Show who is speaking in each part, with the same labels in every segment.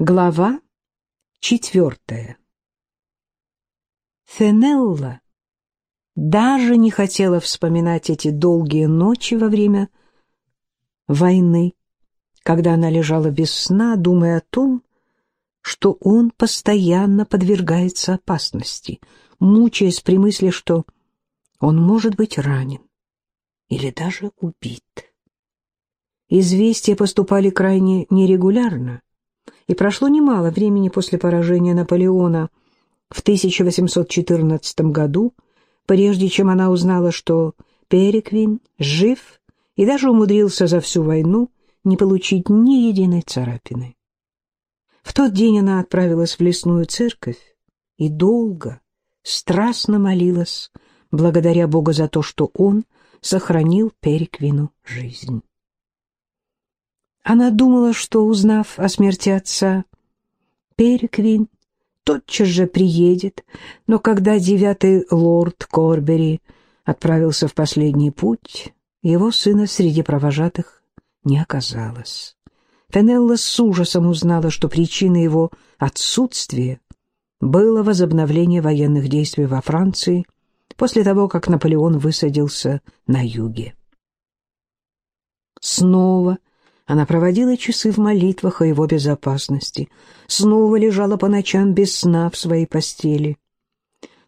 Speaker 1: Глава четвертая Фенелла даже не хотела вспоминать эти долгие ночи во время войны, когда она лежала без сна, думая о том, что он постоянно подвергается опасности, мучаясь при мысли, что он может быть ранен или даже убит. Известия поступали крайне нерегулярно, и прошло немало времени после поражения Наполеона в 1814 году, прежде чем она узнала, что Переквин жив и даже умудрился за всю войну не получить ни единой царапины. В тот день она отправилась в лесную церковь и долго, страстно молилась, благодаря Богу за то, что он сохранил Переквину жизнь. Она думала, что, узнав о смерти отца, Переквин тотчас же приедет, но когда девятый лорд Корбери отправился в последний путь, его сына среди провожатых не оказалось. Фенелла с ужасом узнала, что причиной его отсутствия было возобновление военных действий во Франции после того, как Наполеон высадился на юге. Снова она проводила часы в молитвах о его безопасности, снова лежала по ночам без сна в своей постели.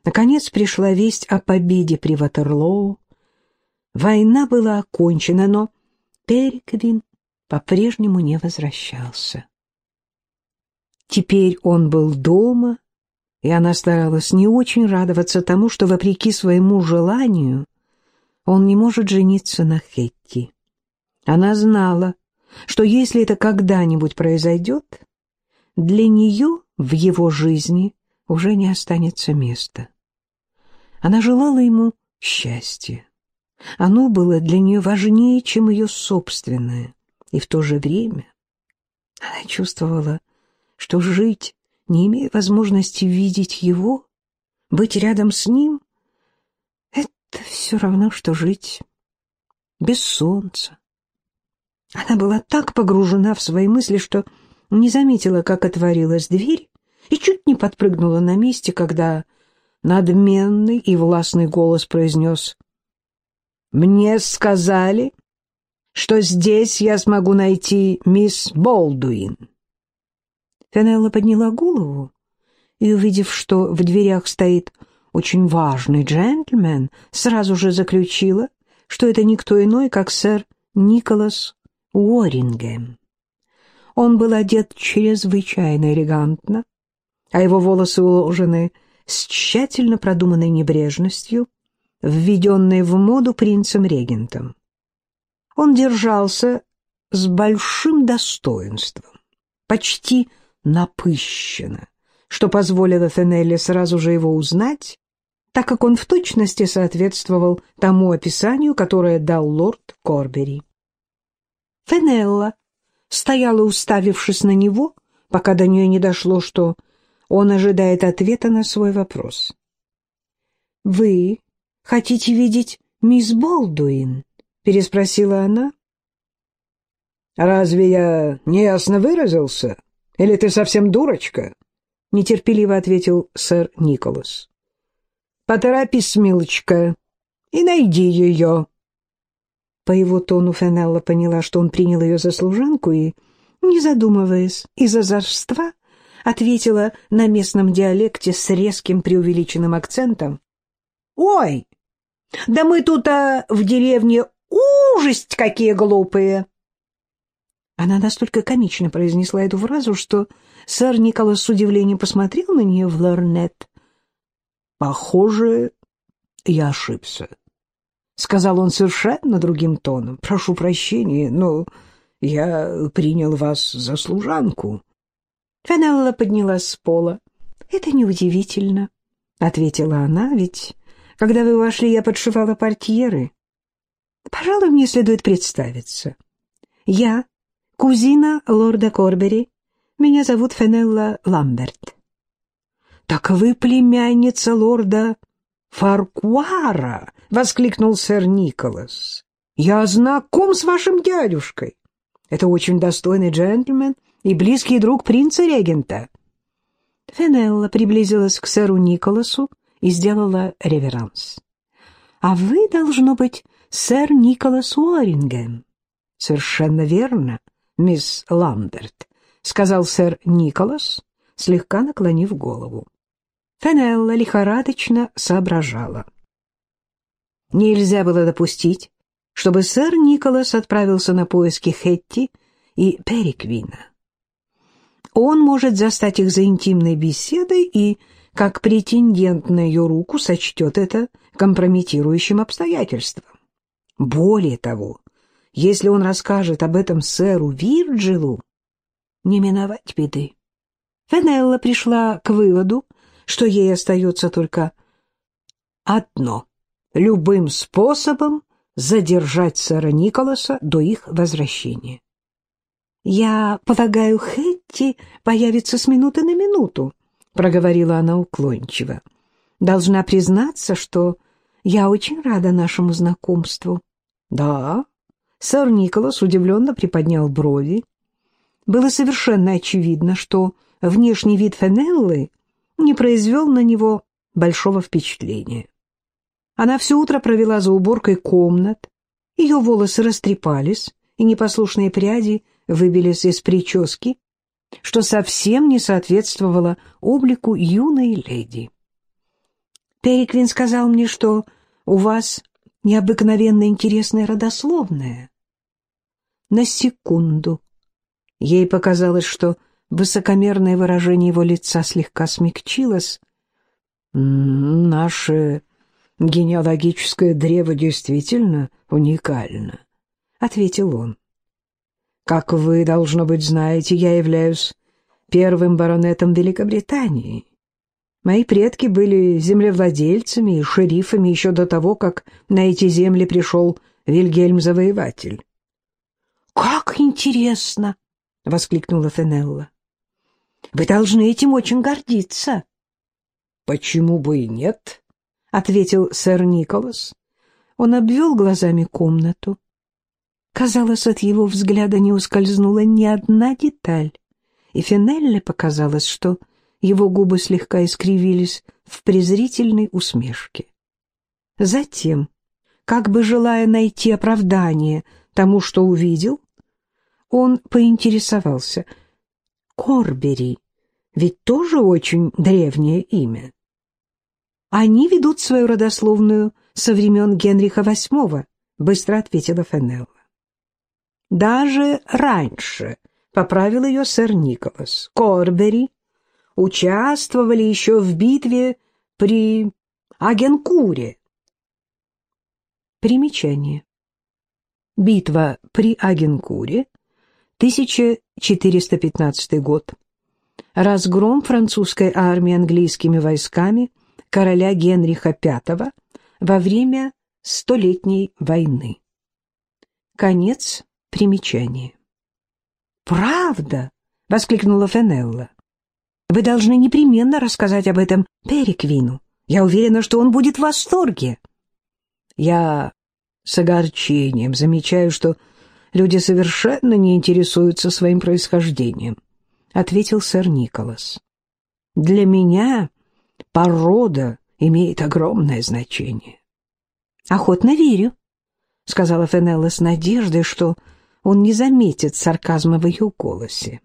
Speaker 1: Наконец пришла весть о победе при Ватерлоу. Война была окончена, но Переквин по-прежнему не возвращался. Теперь он был дома, и она старалась не очень радоваться тому, что, вопреки своему желанию, он не может жениться на Хетти. Она знала, что если это когда-нибудь произойдет, для нее в его жизни уже не останется места. Она желала ему счастья. Оно было для нее важнее, чем ее собственное, и в то же время она чувствовала, что жить, не имея возможности видеть его, быть рядом с ним, это все равно, что жить без солнца, она была так погружена в свои мысли, что не заметила, как отворилась дверь, и чуть не подпрыгнула на месте, когда надменный и властный голос произнес «Мне сказали, что здесь я смогу найти мисс Болдуин». Фенелла подняла голову и, увидев, что в дверях стоит очень важный джентльмен, сразу же заключила, что это никто иной, как сэр Николас Уоррингем. Он был одет чрезвычайно элегантно, а его волосы уложены с тщательно продуманной небрежностью, введенной в моду принцем-регентом. Он держался с большим достоинством, почти напыщенно, что позволило Фенелле сразу же его узнать, так как он в точности соответствовал тому описанию, которое дал лорд Корбери. Фенелла стояла, уставившись на него, пока до нее не дошло, что он ожидает ответа на свой вопрос. «Вы хотите видеть мисс Болдуин?» — переспросила она.
Speaker 2: «Разве я неясно выразился? Или ты совсем дурочка?»
Speaker 1: — нетерпеливо ответил сэр Николас.
Speaker 2: «Поторопись, милочка, и найди ее».
Speaker 1: По его тону Фенелла поняла, что он принял ее за служанку и, не задумываясь, из озорства ответила на местном диалекте с резким преувеличенным акцентом.
Speaker 2: «Ой, да мы тут а, в деревне ужасть какие глупые!»
Speaker 1: Она настолько комично произнесла эту фразу, что сэр Николас с удивлением посмотрел на нее в лорнет.
Speaker 2: «Похоже, я ошибся», — сказал он совершенно другим тоном. — Прошу прощения, но я принял вас за служанку.
Speaker 1: Фенелла поднялась с пола. — Это неудивительно, — ответила она, — ведь когда вы вошли, я подшивала портьеры. Пожалуй, мне следует представиться. Я кузина лорда Корбери. Меня зовут Фенелла Ламберт. — Так вы племянница лорда Фаркуара! — воскликнул сэр Николас. «Я знаком с вашим дядюшкой. Это очень достойный джентльмен и близкий друг принца-регента». Фенелла приблизилась к сэру Николасу и сделала реверанс. «А вы, должно быть, сэр Николас Уоррингем». «Совершенно верно, мисс Ламберт», — сказал сэр Николас, слегка наклонив голову. Фенелла лихорадочно соображала. Нельзя было допустить, чтобы сэр Николас отправился на поиски Хетти и Переквина. Он может застать их за интимной беседой и, как претендент на ее руку, сочтет это компрометирующим обстоятельством. Более того, если он расскажет об этом сэру Вирджилу, не миновать беды. Фенелла пришла к выводу, что ей остается только одно — любым способом задержать сэра Николаса до их возвращения. «Я полагаю, Хэтти появится с минуты на минуту», — проговорила она уклончиво. «Должна признаться, что я очень рада нашему знакомству». «Да?» — сэр Николас удивленно приподнял брови. Было совершенно очевидно, что внешний вид Фенеллы не произвел на него большого впечатления. Она все утро провела за уборкой комнат, ее волосы растрепались, и непослушные пряди выбились из прически, что совсем не соответствовало облику юной леди. Переквин сказал мне, что у вас необыкновенно интересная родословная. На секунду ей показалось, что высокомерное выражение его лица слегка смягчилось. «Наше генеалогическое древо действительно уникально», — ответил он. Как вы, должно быть, знаете, я являюсь первым баронетом Великобритании. Мои предки были землевладельцами и шерифами еще до того, как на эти земли пришел Вильгельм-завоеватель. — Как интересно! — воскликнула Фенелла. — Вы должны этим очень гордиться. — Почему бы и нет? — ответил сэр Николас. Он обвел глазами комнату. Казалось, от его взгляда не ускользнула ни одна деталь, и Финелле показалось, что его губы слегка искривились в презрительной усмешке. Затем, как бы желая найти оправдание тому, что увидел, он поинтересовался. «Корбери ведь тоже очень древнее имя. Они ведут свою родословную со времен Генриха VIII», — быстро ответила Фенелла. Даже раньше, — поправил ее сэр Николас, — Корбери участвовали еще в битве при Агенкуре. Примечание. Битва при Агенкуре, 1415 год. Разгром французской армии английскими войсками короля Генриха V во время Столетней войны. Конец Примечание. «Правда!» — воскликнула Фенелла. «Вы должны непременно рассказать об этом Переквину. Я уверена, что он будет в восторге». Я с огорчением замечаю, что люди совершенно не интересуются своим происхождением, — ответил сэр Николас. Для меня порода имеет огромное значение. — Охотно верю, — сказала Фенелла с надеждой, что он не заметит сарказма в ее голосе.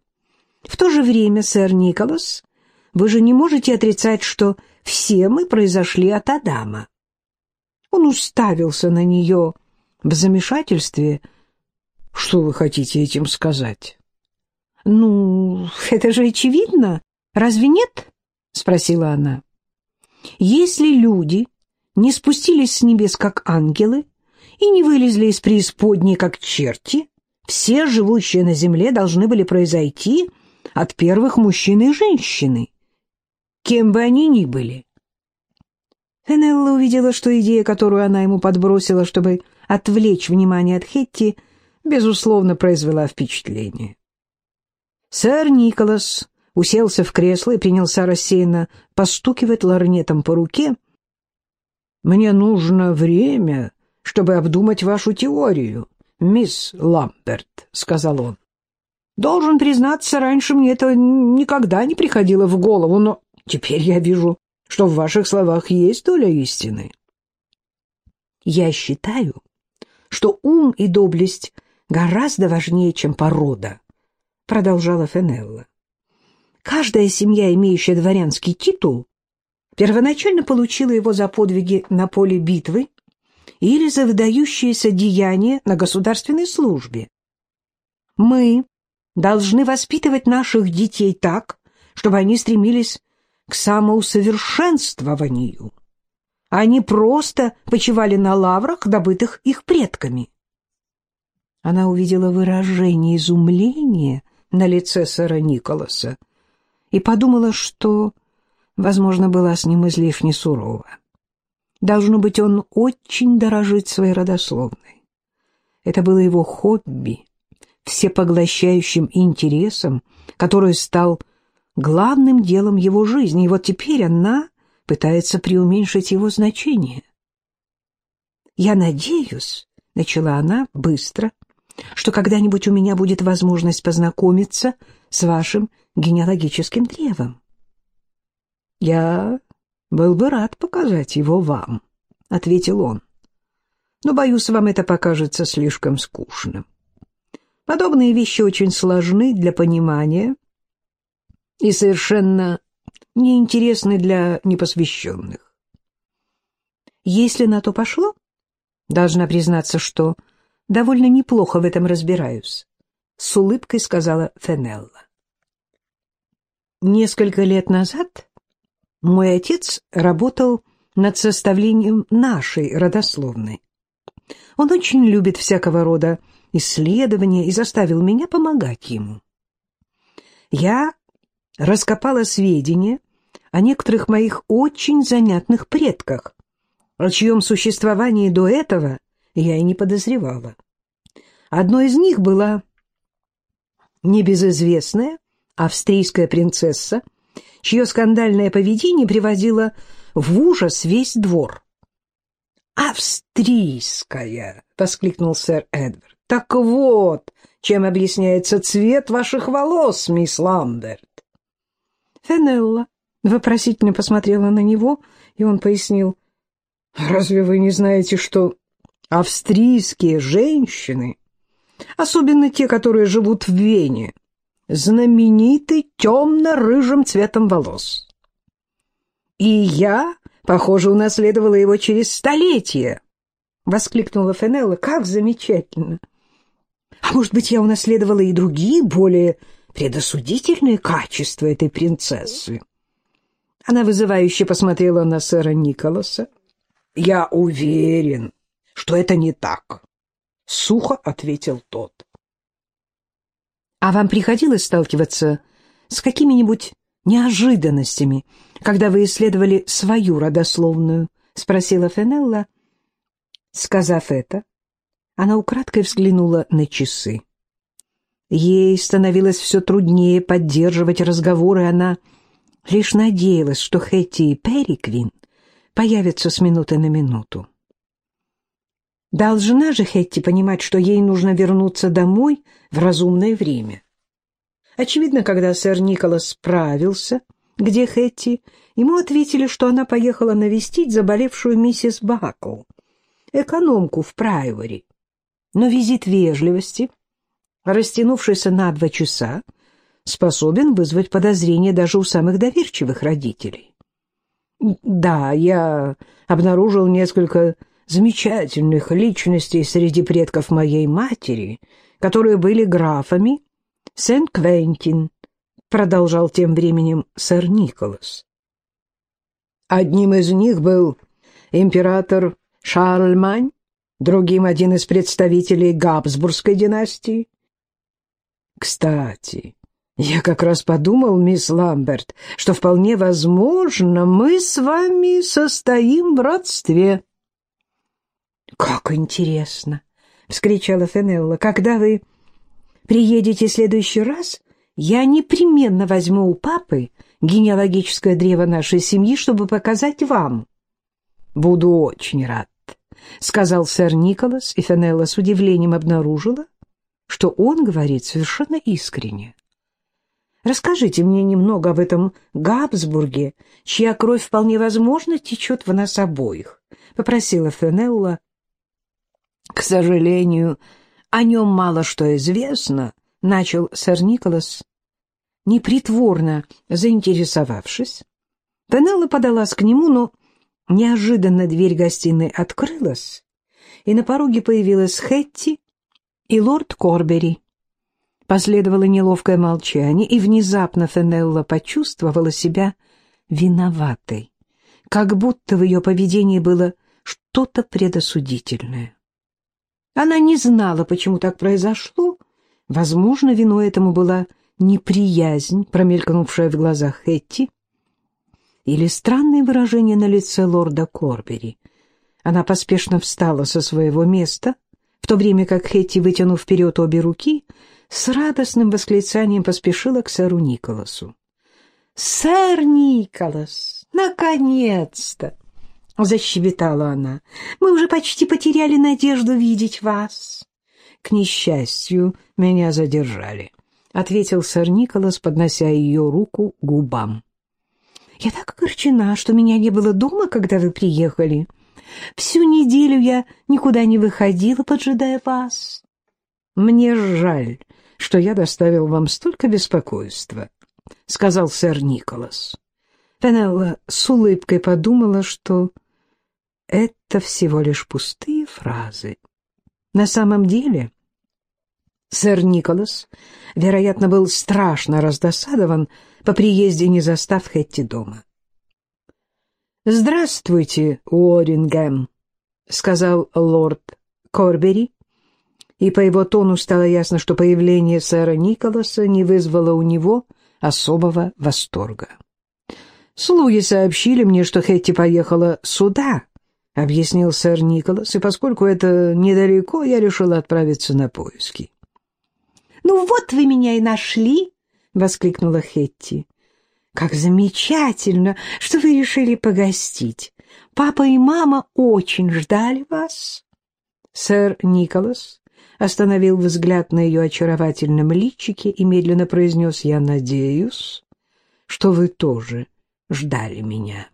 Speaker 1: В то же время, сэр Николас, вы же не можете отрицать, что все мы произошли от Адама. Он уставился на нее в замешательстве. Что вы хотите этим сказать? Ну, это же очевидно, разве нет? Спросила она. Если люди не спустились с небес, как ангелы, и не вылезли из преисподней, как черти, все живущие на земле должны были произойти от первых мужчины и женщины, кем бы они ни были. Фенелла увидела, что идея, которую она ему подбросила, чтобы отвлечь внимание от Хетти, безусловно, произвела впечатление. Сэр Николас уселся в кресло и принялся рассеянно постукивать ларнетом по руке. «Мне нужно время, чтобы обдумать вашу теорию», мисс Ламберт», — сказал он.
Speaker 2: Должен признаться, раньше мне это никогда не приходило в голову, но теперь я вижу, что в ваших словах есть доля истины.
Speaker 1: Я считаю, что ум и доблесть гораздо важнее, чем порода, продолжала Фенелла. Каждая семья, имеющая дворянский титул, первоначально получила его за подвиги на поле битвы или за выдающиеся деяния на государственной службе. Мы должны воспитывать наших детей так, чтобы они стремились к самоусовершенствованию, а не просто почивали на лаврах, добытых их предками. Она увидела выражение изумления на лице сэра Николаса и подумала, что, возможно, была с ним излишне сурова. Должно быть, он очень дорожит своей родословной. Это было его хобби, всепоглощающим интересом, который стал главным делом его жизни, и вот теперь она пытается преуменьшить его значение. «Я надеюсь», — начала она быстро, «что когда-нибудь у меня будет возможность познакомиться с вашим генеалогическим древом». «Я был бы рад показать его вам», — ответил он. «Но, боюсь, вам это покажется слишком скучным. Подобные вещи очень сложны для понимания и совершенно неинтересны для непосвященных. Если на то пошло, должна признаться, что довольно неплохо в этом разбираюсь, — с улыбкой сказала Фенелла. Несколько лет назад мой отец работал над составлением нашей родословной. Он очень любит всякого рода исследования и заставил меня помогать ему. Я раскопала сведения о некоторых моих очень занятных предках, о чьем существовании до этого я и не подозревала. Одной из них была небезызвестная австрийская принцесса, чье скандальное поведение приводило в ужас весь двор. «Австрийская!» — воскликнул сэр Эдвард. «Так вот, чем объясняется цвет ваших волос, мисс Ламберт». Фенелла вопросительно посмотрела на него, и он пояснил. «Разве вы не знаете, что австрийские женщины, особенно те, которые живут в Вене, знамениты темно-рыжим цветом волос? И я, похоже, унаследовала его через столетия!» — воскликнула Фенелла. «Как замечательно! А может быть, я унаследовала и другие, более предосудительные качества этой принцессы?» Она вызывающе посмотрела на сэра Николаса. «Я уверен, что это не так», — сухо ответил тот. «А вам приходилось сталкиваться с какими-нибудь неожиданностями, когда вы исследовали свою родословную?» — спросила Фенелла. Сказав это, она украдкой взглянула на часы. Ей становилось все труднее поддерживать разговоры, она лишь надеялась, что Хэтти и Перриквин появятся с минуты на минуту. Должна же Хэтти понимать, что ей нужно вернуться домой в разумное время. Очевидно, когда сэр Николас справился, где Хэтти, ему ответили, что она поехала навестить заболевшую миссис Бакл, экономку в Прайвори. Но визит вежливости, растянувшийся на два часа, способен вызвать подозрения даже у самых доверчивых родителей. Да, я обнаружил несколько замечательных личностей среди предков моей матери, которые были графами Сен-Квентин, продолжал тем временем сэр Николас. Одним из них был император Шарльмань, другим один из представителей Габсбургской династии. Кстати, я как раз подумал, мисс Ламберт, что вполне возможно, мы с вами состоим в родстве. Как интересно, вскричала Фенелла. Когда вы приедете в следующий раз, я непременно возьму у папы генеалогическое древо нашей семьи, чтобы показать вам. Буду очень рад, сказал сэр Николас, и Фенелла с удивлением обнаружила, что он говорит совершенно искренне. Расскажите мне немного об этом Габсбурге, чья кровь вполне возможно течет в нас обоих, — попросила Фенелла. — К сожалению, о нем мало что известно, — начал сэр Николас, непритворно заинтересовавшись. Фенелла подалась к нему, но неожиданно дверь гостиной открылась, и на пороге появилась Хетти и лорд Корбери. Последовало неловкое молчание, и внезапно Фенелла почувствовала себя виноватой, как будто в ее поведении было что-то предосудительное. Она не знала, почему так произошло. Возможно, виной этому была неприязнь, промелькнувшая в глазах Хетти, или странное выражение на лице лорда Корбери. Она поспешно встала со своего места, в то время как Хетти, вытянув вперед обе руки, с радостным восклицанием поспешила к сэру Николасу. «Сэр Николас, наконец-то!» — защебетала она. «Мы уже почти потеряли надежду видеть вас». «К несчастью, меня задержали», — ответил сэр Николас, поднося ее руку губам. «Я так огорчена, что меня не было дома, когда вы приехали. Всю неделю я никуда не выходила, поджидая вас». «Мне жаль, что я доставил вам столько беспокойства», — сказал сэр Николас. Пенелла с улыбкой подумала, что это всего лишь пустые фразы. На самом деле сэр Николас, вероятно, был страшно раздосадован по приезде, не застав Хетти дома. «Здравствуйте, Уоррингем», — сказал лорд Корбери, и по его тону стало ясно, что появление сэра Николаса не вызвало у него особого восторга. «Слуги сообщили мне, что Хетти поехала сюда», — объяснил сэр Николас, «и поскольку это недалеко, я решил отправиться на поиски».
Speaker 3: «Ну вот вы меня и нашли!» — воскликнула Хетти. «Как замечательно, что вы решили погостить. Папа и мама очень ждали вас».
Speaker 1: Сэр Николас остановил взгляд на ее очаровательном личике и медленно произнес «Я надеюсь, что вы тоже ждали меня».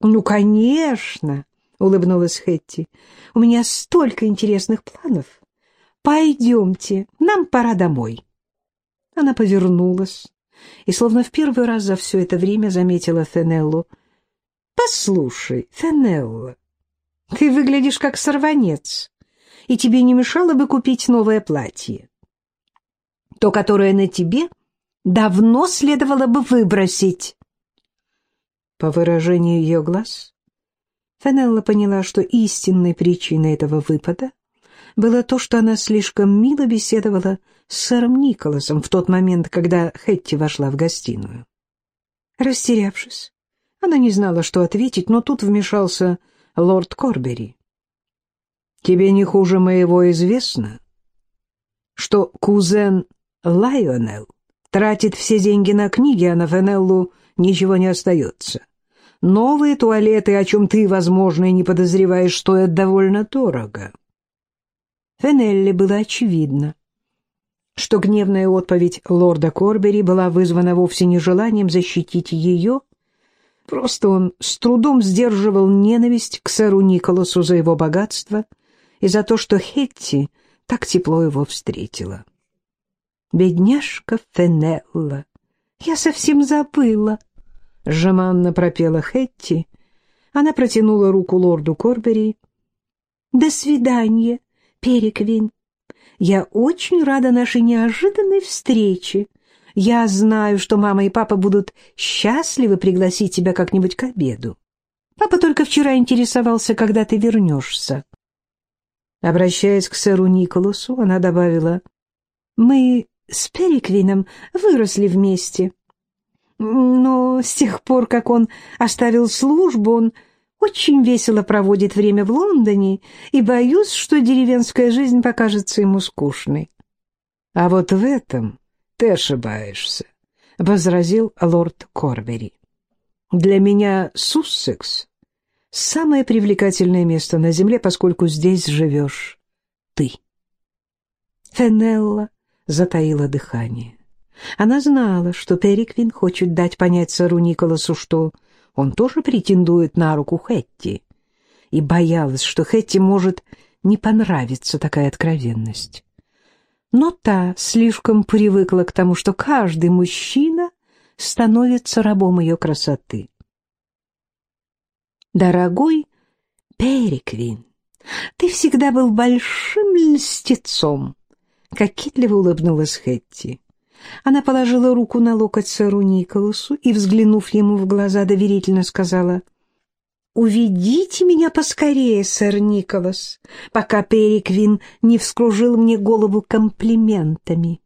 Speaker 3: «Ну, конечно!» — улыбнулась Хетти. «У меня столько интересных планов. Пойдемте, нам пора домой». Она повернулась и, словно в первый раз за все это время, заметила Фенеллу. «Послушай, Фенелла, ты выглядишь как сорванец и тебе не мешало бы купить новое платье. То, которое на тебе, давно следовало бы выбросить.
Speaker 1: По выражению ее глаз, Фенелла поняла, что истинной причиной этого выпада было то, что она слишком мило беседовала с сэром Николасом в тот момент, когда Хетти вошла в гостиную. Растерявшись, она не знала, что ответить, но тут вмешался лорд Корбери. Тебе не хуже моего известно, что кузен Лайонел тратит все деньги на книги, а на Фенеллу ничего не остается. Новые туалеты, о чем ты, возможно, и не подозреваешь, стоят довольно дорого. Фенелле было очевидно, что гневная отповедь лорда Корбери была вызвана вовсе не желанием защитить ее, просто он с трудом сдерживал ненависть к сэру Николасу за его богатство — и за то, что Хетти так тепло его встретила. «Бедняжка Фенелла, я совсем забыла!» — жеманно пропела Хетти. Она протянула руку лорду Корбери. «До свидания, Переквин. Я очень рада нашей неожиданной встрече. Я знаю, что мама и папа будут счастливы пригласить тебя как-нибудь к обеду. Папа только вчера интересовался, когда ты вернешься. Обращаясь к сэру Николасу, она добавила, «Мы с Переквином выросли вместе. Но с тех пор, как он оставил службу, он очень весело проводит время в Лондоне, и боюсь, что деревенская жизнь покажется ему скучной». «А вот в этом ты ошибаешься», — возразил лорд Корбери. «Для меня Суссекс самое привлекательное место на земле, поскольку здесь живешь ты. Фенелла затаила дыхание. Она знала, что Периквин хочет дать понять сэру Николасу, что он тоже претендует на руку Хетти, и боялась, что Хетти может не понравиться такая откровенность. Но та слишком привыкла к тому, что каждый мужчина становится рабом ее красоты. «Дорогой Периквин, ты всегда был большим льстецом», — кокетливо улыбнулась Хетти. Она положила руку на локоть сэру Николасу и, взглянув ему в глаза, доверительно сказала, «Уведите меня поскорее, сэр Николас, пока Периквин не вскружил мне голову комплиментами».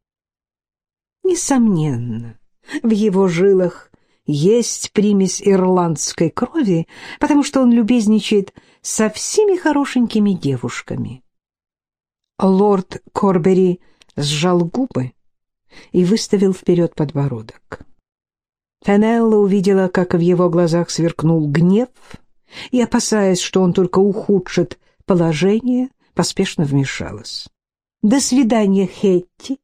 Speaker 1: Несомненно, в его жилах есть примесь ирландской крови, потому что он любезничает со всеми хорошенькими девушками. Лорд Корбери сжал губы и выставил вперед подбородок. Фенелла увидела, как в его глазах сверкнул гнев, и, опасаясь, что он только ухудшит положение, поспешно вмешалась. «До свидания, Хетти.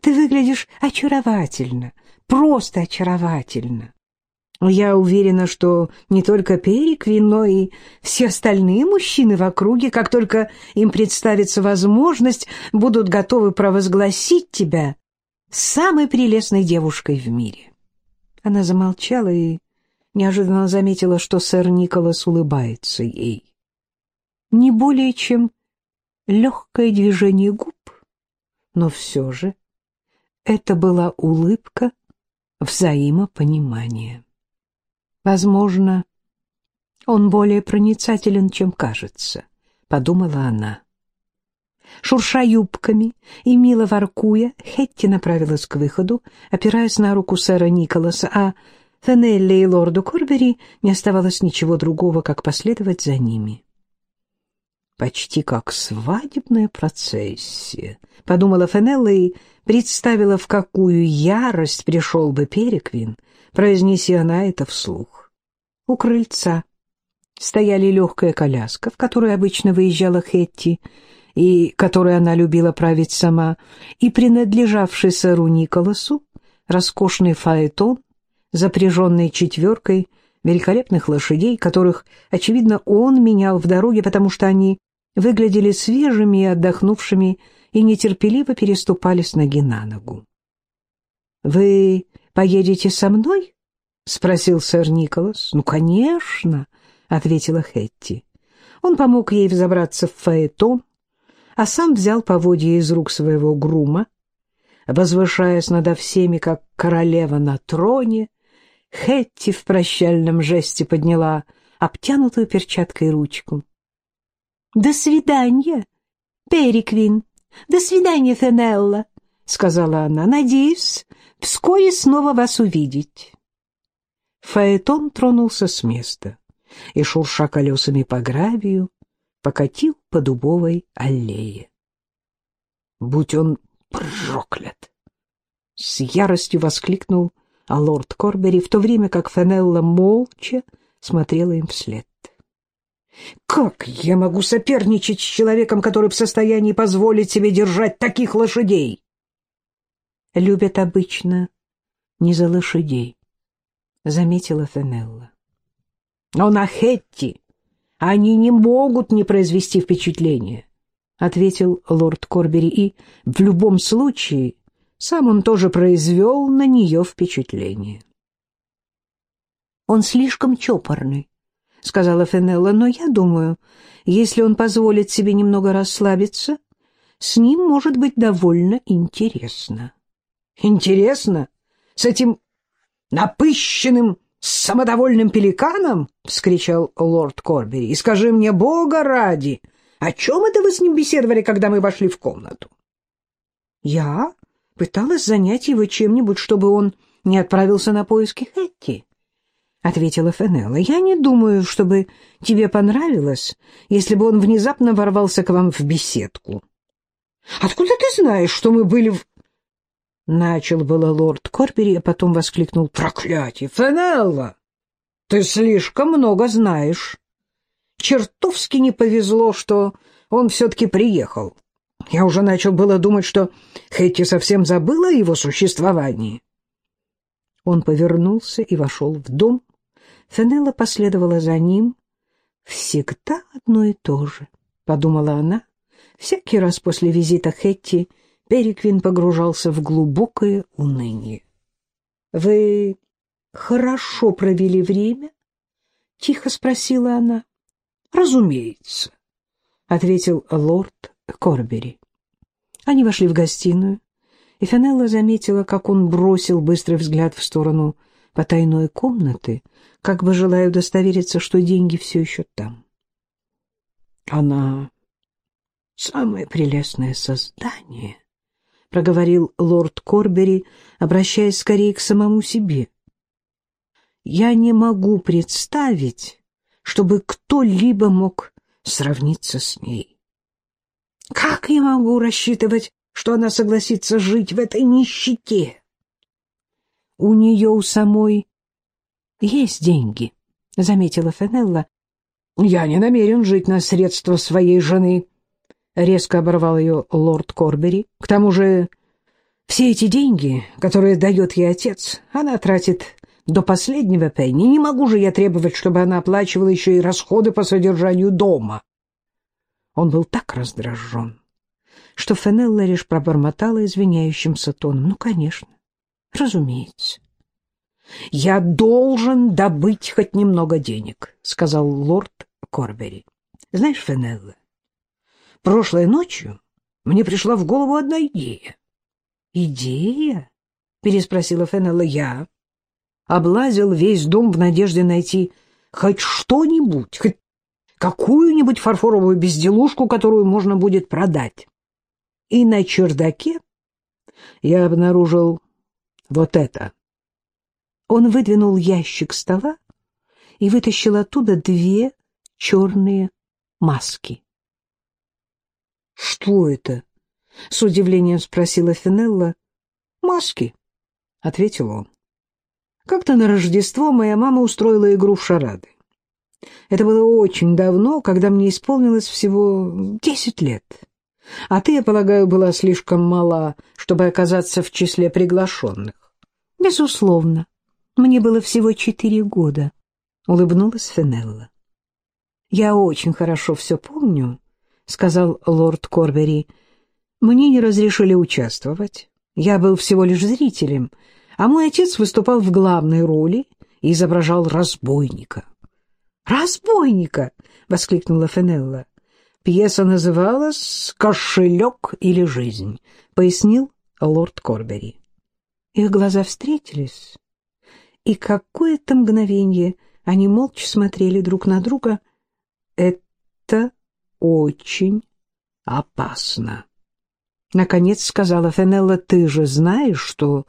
Speaker 1: Ты выглядишь очаровательно, просто очаровательно. Я уверена, что не только Переквин, но и все остальные мужчины в округе, как только им представится возможность, будут готовы провозгласить тебя самой прелестной девушкой в мире. Она замолчала и неожиданно заметила, что сэр Николас улыбается ей. Не более чем легкое движение губ, но все же это была улыбка взаимопонимания. Возможно, он более проницателен, чем кажется, подумала она. Шурша юбками и мило воркуя, Хетти направилась к выходу, опираясь на руку сэра Николаса, а Фенелли и лорду Корбери не оставалось ничего другого, как последовать за ними. «Почти как свадебная процессия», — подумала Фенелла и представила, в какую ярость пришел бы Переквин, произнеси она это вслух. У крыльца стояли легкая коляска, в которой обычно выезжала Хетти, и которой она любила править сама, и принадлежавший сэру Николасу роскошный фаэтон, запряженный четверкой великолепных лошадей, которых, очевидно, он менял в дороге, потому что они выглядели свежими и отдохнувшими и нетерпеливо переступали с ноги на ногу. «Вы поедете со мной?» — спросил сэр Николас. «Ну, конечно», — ответила Хетти. Он помог ей взобраться в фаэтон, а сам взял поводья из рук своего грума. Возвышаясь над всеми, как королева на троне, Хетти в прощальном жесте подняла обтянутую перчаткой ручку. «До свидания, Периквин! До свидания, Фенелла!» — сказала она. «Надеюсь, вскоре снова вас увидеть». Фаэтон тронулся с места и, шурша колесами по гравию, покатил по дубовой аллее. «Будь он проклят!» — с яростью воскликнул лорд Корбери, в то время как Фенелла молча смотрела им вслед. «Как я могу соперничать с человеком, который в состоянии позволить себе держать таких лошадей?» «Любят обычно не за лошадей», — заметила Фенелла. «Но на Хетти они не могут не произвести впечатления, — ответил лорд Корбери, — и в любом случае сам он тоже произвел на нее впечатление. «Он слишком чопорный», — сказала Фенелла, — «но я думаю, если он позволит себе немного расслабиться, с ним может быть довольно интересно». «Интересно? С этим напыщенным самодовольным пеликаном?» — вскричал лорд Корбери. «И скажи мне, бога ради, о чем это вы с ним беседовали, когда мы вошли в комнату?» «Я пыталась занять его чем-нибудь, чтобы он не отправился на поиски Хэтти», — ответила Фенелла. «Я не думаю, чтобы тебе понравилось, если бы он внезапно ворвался к вам в беседку». «Откуда ты знаешь, что мы были в...» Начал было лорд Корбери, а потом воскликнул «Проклятие! Фенелла! Ты слишком много знаешь. Чертовски не повезло, что он все-таки приехал.
Speaker 2: Я уже начал было думать, что Хэтти совсем забыла о его существовании.
Speaker 1: Он повернулся и вошел в дом. Фенелла последовала за ним. «Всегда одно и то же», — подумала она. Всякий раз после визита Хэтти Переквин погружался в глубокое уныние. «Вы хорошо провели время?» — тихо спросила она.
Speaker 2: «Разумеется», — ответил лорд Корбери.
Speaker 1: Они вошли в гостиную, и Фенелла заметила, как он бросил быстрый взгляд в сторону потайной комнаты, как бы желая удостовериться, что деньги все еще там.
Speaker 2: Она самое прелестное создание, — проговорил лорд Корбери, обращаясь скорее к самому себе. Я не могу представить, чтобы кто-либо мог сравниться с ней. Как я могу рассчитывать, что она согласится жить в этой нищете?
Speaker 1: У нее у самой есть деньги, — заметила Фенелла.
Speaker 2: Я не намерен жить на средства своей жены, — резко оборвал ее лорд Корбери. К тому же все эти деньги, которые дает ей отец, она тратит до последнего пенни. Не могу же я требовать, чтобы она оплачивала еще и расходы по содержанию дома. Он был так раздражен, что Фенелла лишь пробормотала извиняющимся тоном. Ну, конечно, разумеется. «Я должен добыть хоть немного денег», — сказал лорд Корбери. «Знаешь, Фенелла, прошлой ночью мне пришла в голову одна идея».
Speaker 1: «Идея?» — переспросила Фенелла.
Speaker 2: «Я облазил весь дом в надежде найти хоть что-нибудь, хоть какую-нибудь фарфоровую безделушку, которую можно будет продать. И на чердаке я обнаружил вот это.
Speaker 1: Он выдвинул ящик стола и вытащил оттуда две черные маски.
Speaker 2: — Что это? — с удивлением спросила Финелла. — Маски, — ответил он. Как-то на Рождество моя мама устроила игру в шарады. Это было очень давно, когда мне исполнилось всего десять лет. А ты, я полагаю, была слишком мала, чтобы оказаться в числе приглашенных.
Speaker 1: — Безусловно. Мне было всего четыре года, — улыбнулась Фенелла. — Я очень хорошо все помню, — сказал лорд Корбери. — Мне не разрешили участвовать. Я был всего лишь зрителем, а мой отец выступал в главной роли и изображал разбойника.
Speaker 2: «Разбойника!» — воскликнула Фенелла. Пьеса называлась «Кошелек или жизнь», — пояснил лорд Корбери.
Speaker 1: Их глаза встретились, и какое-то мгновение они молча смотрели друг на друга.
Speaker 2: «Это очень опасно», — наконец сказала Фенелла. «Ты же знаешь, что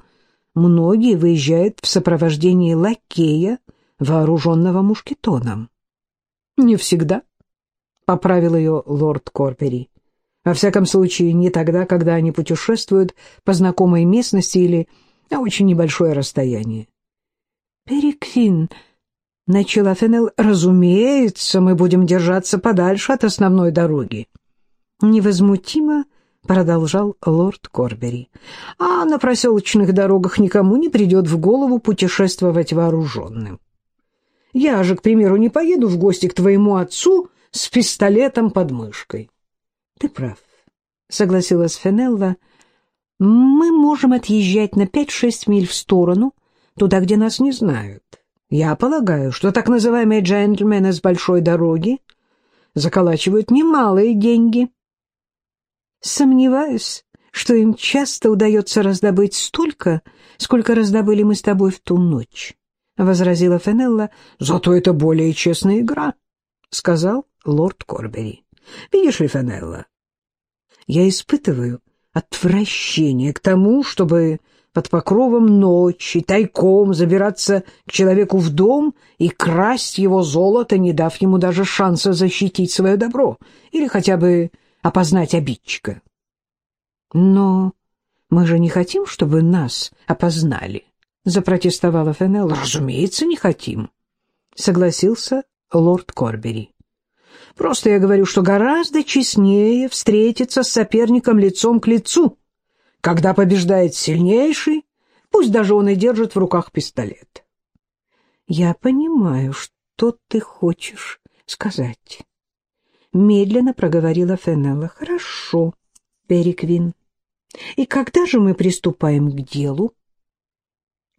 Speaker 2: многие выезжают в сопровождении лакея, вооруженного мушкетоном. — Не всегда, — поправил ее лорд Корпери. Во всяком случае, не тогда, когда они путешествуют по знакомой местности или на очень небольшое расстояние.
Speaker 1: — Переквин, — начала
Speaker 2: Фенел, — разумеется, мы будем держаться подальше от основной дороги. Невозмутимо продолжал лорд Корбери. А на проселочных дорогах никому не придет в голову путешествовать вооруженным. Я же, к примеру, не поеду в гости к твоему отцу с пистолетом под мышкой.
Speaker 1: — Ты прав, — согласилась Фенелла. — Мы можем отъезжать на пять-шесть миль в сторону, туда, где нас не знают.
Speaker 2: Я полагаю, что так называемые джентльмены с большой дороги заколачивают немалые деньги.
Speaker 1: Сомневаюсь, что им часто удается раздобыть столько, сколько раздобыли мы с тобой в ту ночь. — возразила Фенелла.
Speaker 2: — Зато это более честная игра, — сказал лорд Корбери. — Видишь ли, Фенелла, я испытываю отвращение к тому, чтобы под покровом ночи тайком забираться к человеку в дом и красть его золото, не дав ему даже шанса защитить свое добро или хотя бы опознать обидчика.
Speaker 1: — Но мы же не хотим, чтобы нас опознали, — запротестовала Фенелла.
Speaker 2: «Разумеется, не хотим», — согласился лорд Корбери. Просто я говорю, что гораздо честнее встретиться с соперником лицом к лицу, когда побеждает сильнейший, пусть даже он и держит в руках пистолет.
Speaker 1: Я понимаю, что ты хочешь сказать. Медленно проговорила Фенелла. Хорошо, Переквин. И когда же мы приступаем к делу?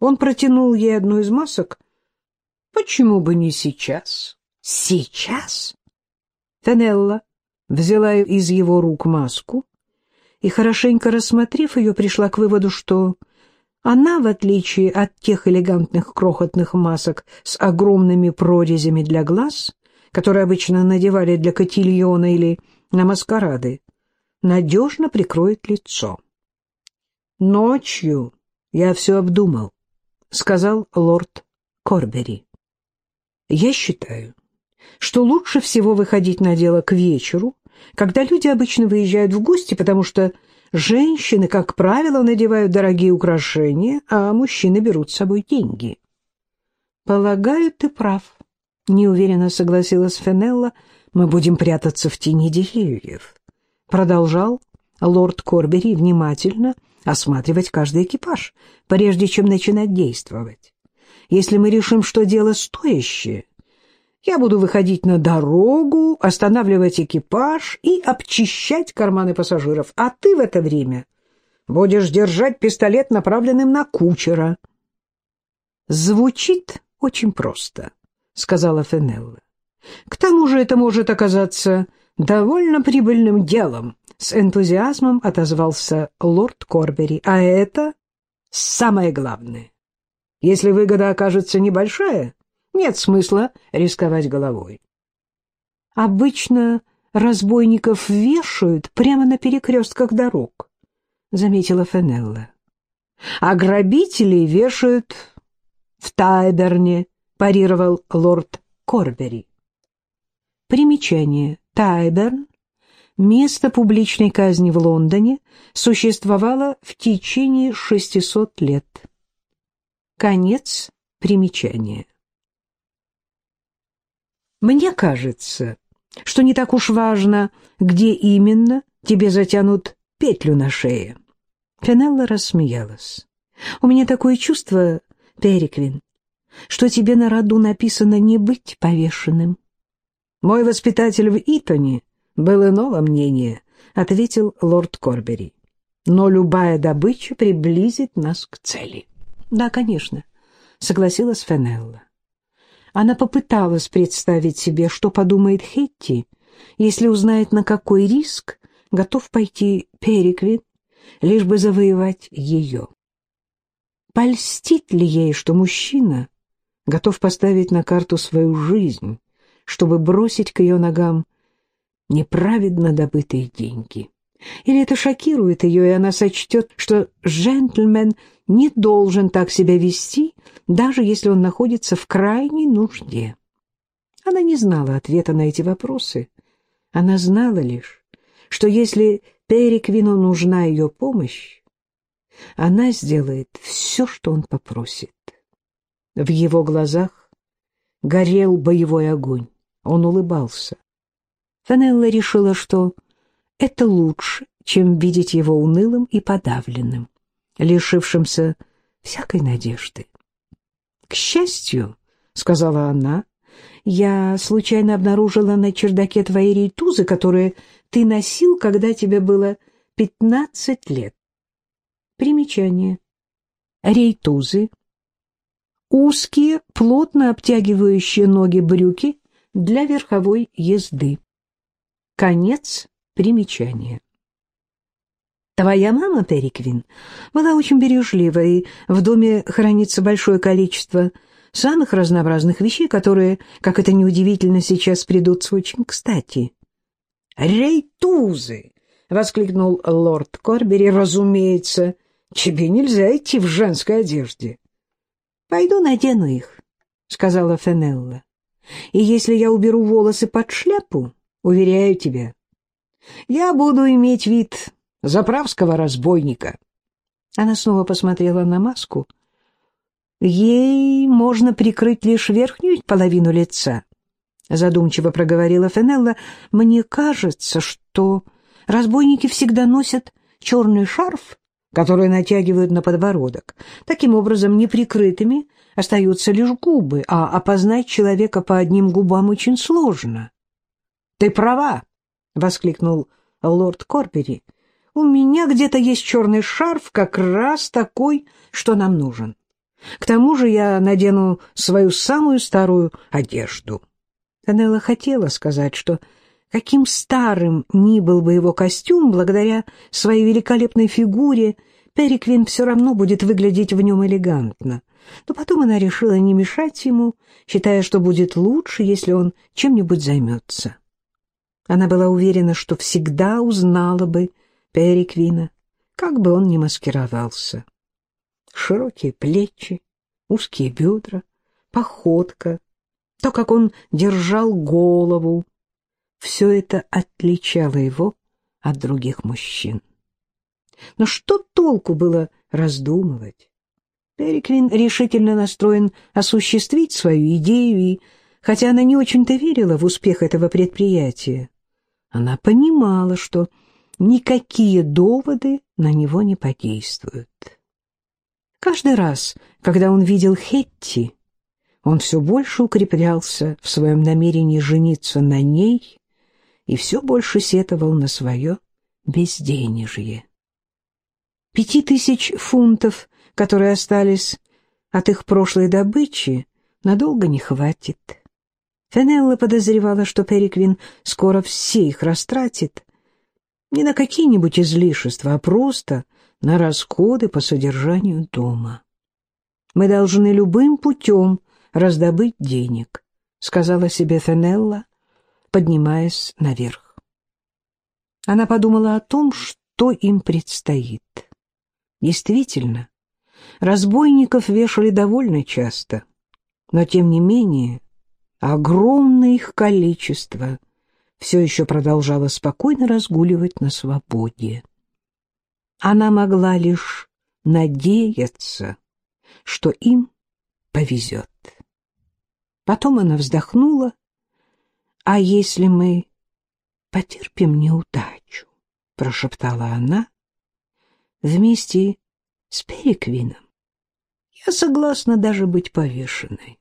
Speaker 2: Он протянул ей одну из масок. Почему бы не сейчас?
Speaker 1: Сейчас?
Speaker 2: Фенелла взяла из его рук маску и, хорошенько рассмотрев ее, пришла к выводу, что она, в отличие от тех элегантных крохотных масок с огромными прорезями для глаз, которые обычно надевали для котильона или на маскарады, надежно прикроет лицо. «Ночью я все обдумал», — сказал лорд Корбери. «Я считаю, что лучше всего выходить на дело к вечеру, когда люди обычно выезжают в гости, потому что женщины, как правило, надевают дорогие украшения, а мужчины берут с собой деньги.
Speaker 1: «Полагаю, ты прав», — неуверенно согласилась Фенелла. «Мы будем прятаться в тени деревьев», — продолжал лорд Корбери внимательно осматривать каждый экипаж, прежде чем начинать действовать. «Если мы решим, что дело стоящее, я буду выходить на дорогу, останавливать экипаж и обчищать карманы пассажиров, а ты в это время будешь держать пистолет, направленным на кучера.
Speaker 2: Звучит очень просто, сказала Фенелла. К тому же это может оказаться довольно прибыльным делом, с энтузиазмом отозвался лорд Корбери. А это самое главное. Если выгода окажется небольшая, нет смысла рисковать головой.
Speaker 1: Обычно разбойников вешают прямо на перекрестках дорог, заметила Фенелла.
Speaker 2: А грабителей вешают в Тайберне, парировал лорд Корбери.
Speaker 1: Примечание. Тайберн место публичной казни в Лондоне существовало в течение 600 лет. Конец примечания.
Speaker 2: Мне кажется, что не так уж важно, где именно тебе затянут петлю на шее.
Speaker 1: Фенелла рассмеялась. У меня такое чувство, Переквин, что тебе на роду написано не быть повешенным.
Speaker 2: Мой воспитатель в Итоне был иного мнения, ответил лорд Корбери. Но любая добыча приблизит нас к цели.
Speaker 1: Да, конечно, согласилась Фенелла. Она попыталась представить себе, что подумает Хетти, если узнает, на какой риск готов пойти Переквин, лишь бы завоевать ее. Польстит ли ей, что мужчина готов поставить на карту свою жизнь, чтобы бросить к ее ногам неправедно добытые деньги? Или это шокирует ее, и она сочтет, что джентльмен не должен так себя вести, даже если он находится в крайней нужде. Она не знала ответа на эти вопросы. Она знала лишь, что если Переквину нужна ее помощь, она сделает все, что он попросит. В его глазах горел боевой огонь. Он улыбался. Фанелла решила, что это лучше, чем видеть его унылым и подавленным, лишившимся всякой надежды. «К счастью», — сказала она, — «я случайно обнаружила на чердаке твои рейтузы, которые ты носил, когда тебе было пятнадцать лет». Примечание. Рейтузы. Узкие, плотно обтягивающие ноги брюки для верховой езды. Конец примечания. Твоя мама, Периквин, была очень бережлива, и в доме хранится большое количество самых разнообразных вещей, которые, как это неудивительно, сейчас придутся очень кстати.
Speaker 2: «Рейтузы!» — воскликнул лорд Корбери. «Разумеется, тебе нельзя идти в женской одежде».
Speaker 1: «Пойду надену их», — сказала Фенелла. «И если я уберу волосы под шляпу, уверяю тебя, я буду иметь вид заправского разбойника. Она снова посмотрела на маску. Ей можно прикрыть лишь верхнюю половину лица, — задумчиво проговорила Фенелла, — «мне кажется, что разбойники всегда носят черный шарф, который натягивают на подбородок. Таким образом, неприкрытыми остаются лишь губы, а опознать человека по одним губам очень сложно». «Ты права!» — воскликнул лорд Корбери. «У меня где-то есть черный шарф, как раз такой, что нам нужен. К тому же я надену свою самую старую одежду». Канелла хотела сказать, что каким старым ни был бы его костюм, благодаря своей великолепной фигуре, Переквин все равно будет выглядеть в нем элегантно. Но потом она решила не мешать ему, считая, что будет лучше, если он чем-нибудь займется. Она была уверена, что всегда узнала бы Переквина, как бы он ни маскировался. Широкие плечи, узкие бедра, походка, то, как он держал голову, все это отличало его от других мужчин. Но что толку было раздумывать? Переквин решительно настроен осуществить свою идею, и, хотя она не очень-то верила в успех этого предприятия, она понимала, что никакие доводы на него не подействуют. Каждый раз, когда он видел Хетти, он все больше укреплялся в своем намерении жениться на ней и все больше сетовал на свое безденежье. Пяти тысяч фунтов, которые остались от их прошлой добычи, надолго не хватит. Фенелла подозревала, что Переквин скоро все их растратит, не на какие-нибудь излишества, а просто на расходы по содержанию дома. Мы должны любым путем раздобыть денег, — сказала себе Фенелла, поднимаясь наверх. Она подумала о том, что им предстоит. Действительно, разбойников вешали довольно часто, но, тем не менее, огромное их количество все еще продолжало спокойно разгуливать на свободе. Она могла лишь надеяться, что им повезет. Потом она вздохнула. «А если мы потерпим неудачу?» — прошептала она. «Вместе с Переквином я согласна даже быть повешенной».